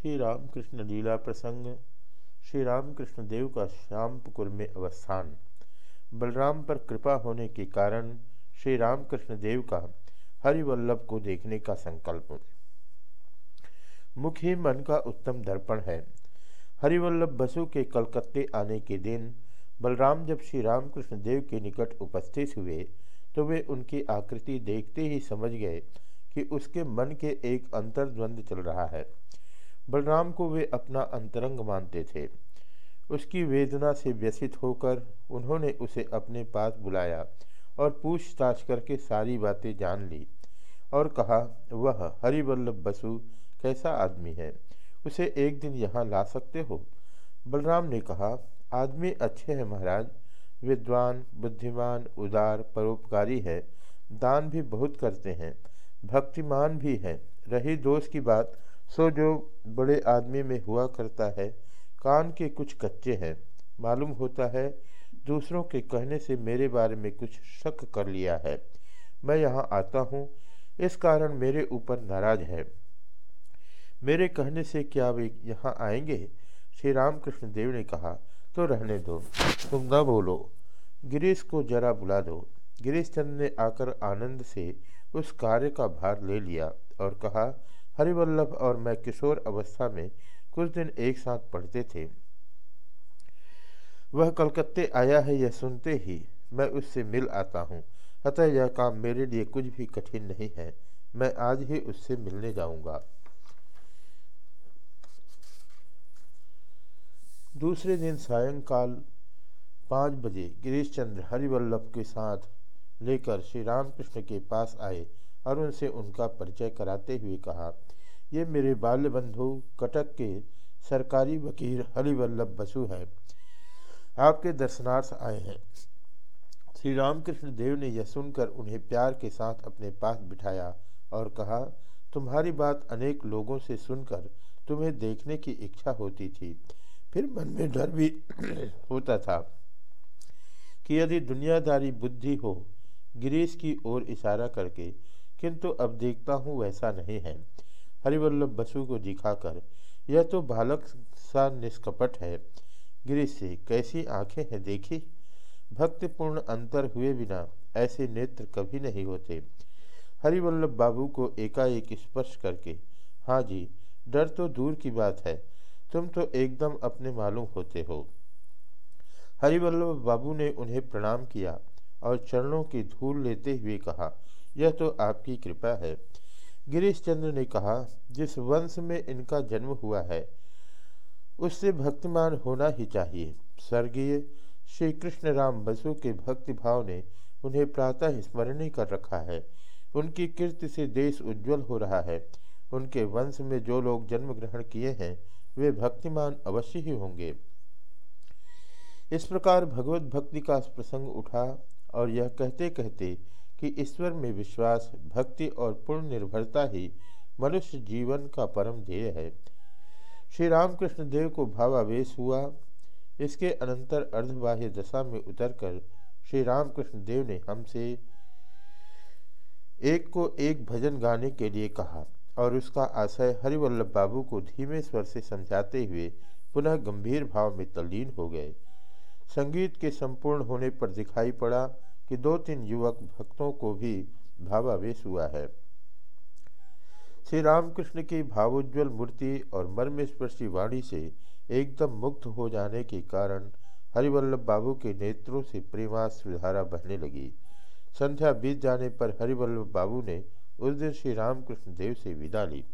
श्री रामकृष्ण लीला प्रसंग, श्री रामकृष्ण देव का श्यामपुकुर में अवस्थान। बलराम पर कृपा होने के कारण श्री रामकृष्ण देव का हरिवल्लभ को देखने का संकल्प। मुख ही मन का उत्तम दर्पण है। हरिवल्लभ बसु के कलकत्ते आने के दिन बलराम जब श्री रामकृष्ण देव के निकट उपस्थित हुए तो वे उनकी आकृति देखते ही समझ गए कि उसके मन के एक अंतर्द्वंद चल रहा है। बलराम को वे अपना अंतरंग मानते थे। उसकी वेदना से व्यसित होकर उन्होंने उसे अपने पास बुलाया और पूछताछ करके सारी बातें जान ली और कहा, वह हरिवल्लभ बसु कैसा आदमी है? उसे एक दिन यहाँ ला सकते हो? बलराम ने कहा, आदमी अच्छे हैं महाराज। विद्वान, बुद्धिमान, उदार, परोपकारी है। दान भी बहुत करते हैं। भक्तिमान भी है। रही दोष की बात सो जो बड़े आदमी में हुआ करता है, कान के कुछ कच्चे हैं। मालूम होता है, दूसरों के कहने से मेरे बारे में कुछ शक कर लिया है। मैं यहाँ आता हूँ। इस कारण मेरे ऊपर नाराज़ है। मेरे कहने से क्या वे यहाँ आएँगे? श्री रामकृष्ण देव ने कहा तो रहने दो। तुम न बोलो। गिरीश को जरा बुला दो। गिरीश चंद ने आकर आनंद से उस कार्य का भार ले लिया और कहा हरिवल्लभ और मैं किशोर अवस्था में कुछ दिन एक साथ पढ़ते थे। वह कलकत्ते आया है, यह सुनते ही मैं उससे मिल आता हूँ। अतः यह काम मेरे लिए कुछ भी कठिन नहीं है। मैं आज ही उससे मिलने जाऊँगा। दूसरे दिन सायंकाल पाँच बजे गिरीश चंद्र हरिवल्लभ के साथ लेकर श्री रामकृष्ण के पास आए। और उनसे उनका परिचय कराते हुए कहा, ये मेरे बाल्य बंधु कटक के सरकारी वकील हरिवल्लभ बसु हैं। आपके दर्शनार्थ आए हैं। श्री रामकृष्ण देव ने यह सुनकर उन्हें प्यार के साथ अपने पास बिठाया और कहा, तुम्हारी बात अनेक लोगों से सुनकर तुम्हें देखने की इच्छा होती थी। फिर मन में डर भी होता था कि यदि दुनियादारी बुद्धि हो, गिरीश की ओर इशारा करके किंतु अब देखता हूँ वैसा नहीं है। हरिवल्लभ बसु को दिखाकर, यह तो बालक सा निष्कपट है। गिरीश से, कैसी आँखें हैं देखी? भक्तिपूर्ण अंतर हुए बिना ऐसे नेत्र कभी नहीं होते हरिवल्लभ बाबू को एकाएक स्पर्श करके हाँ जी, डर तो दूर की बात है। तुम तो एकदम अपने मालूम होते हो हरिवल्लभ बाबू ने उन्हें प्रणाम किया और चरणों की धूल लेते हुए कहा यह तो आपकी कृपा है। गिरीश चंद्र ने कहा, जिस वंश में इनका जन्म हुआ है, उससे भक्तिमान होना ही चाहिए। स्वर्गीय श्री कृष्ण राम बसु के भक्तिभाव ने उन्हें प्रातः स्मरणीय कर रखा है। उनकी कीर्ति से देश उज्जवल हो रहा है। उनके वंश में जो लोग जन्म ग्रहण किए हैं, वे भक्तिमान अवश्य ही होंगे। इस प्रकार भगवत भक्ति का प्रसंग उठा और यह कहते कहते कि ईश्वर में विश्वास, भक्ति और पूर्ण निर्भरता ही मनुष्य जीवन का परम ध्येय है। श्री रामकृष्ण देव को भावावेश हुआ। इसके अनंतर अर्धबाह्य दशा में उतरकर श्री रामकृष्ण देव ने हमसे एक को एक भजन गाने के लिए कहा और उसका आशय हरिवल्लभ बाबू को धीमे स्वर से समझाते हुए पुनः गंभीर भाव में तल्लीन हो गए। संगीत के संपूर्ण होने पर दिखाई पड़ा कि दो तीन युवक भक्तों को भी भावावेश हुआ है। श्री रामकृष्ण की भावोज्वल मूर्ति और मर्मस्पर्शी वाणी से एकदम मुक्त हो जाने के कारण हरिवल्लभ बाबू के नेत्रों से प्रेमास धारा बहने लगी। संध्या बीत जाने पर हरिवल्लभ बाबू ने उस दिन श्री रामकृष्ण देव से विदा ली।